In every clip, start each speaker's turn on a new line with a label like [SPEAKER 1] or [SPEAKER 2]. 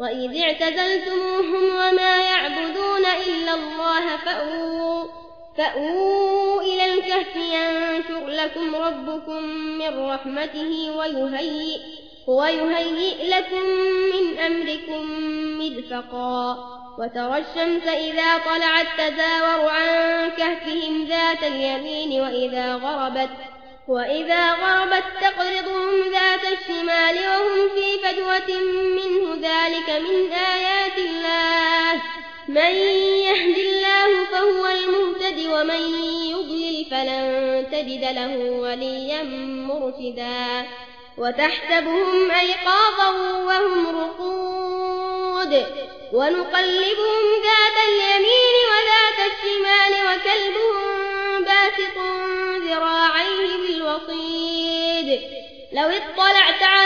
[SPEAKER 1] وإذ اعتزلتموهم وما يعبدون إلا الله فأووا, فأووا إلى الكهف ينشر لكم ربكم من رحمته ويهيئ, ويهيئ لكم من أمركم مدفقا وترى الشمس إذا طلعت تزاور عن كهفهم ذات اليمين وإذا غربت وإذا غربت تقرضهم ذات الشمال وهم في فجوة منه ذلك من آيات الله. من يهد الله فهو المهتد ومن يضلل فلن تجد له وليا مرشدا. وتحسبهم أيقاظا وهم رقود. ونقلبهم ذات اليمين وذات الشمال وكلبهم باسط ذراعيه بالوصيد. لو اطلعت عليهم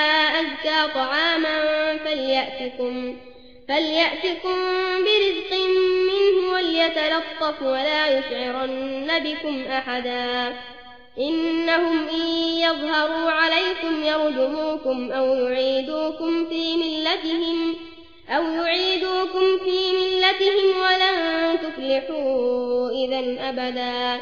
[SPEAKER 1] أزكى طعاما فليأتكم, فليأتكم برزق منه وليتلطف ولا يشعرن بكم أحدا. إنهم إن يظهروا عليكم يرجموكم أو يعيدوكم في ملتهم أو يعيدوكم في ملتهم ولن تفلحوا إذا أبدا.